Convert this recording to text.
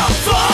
your fault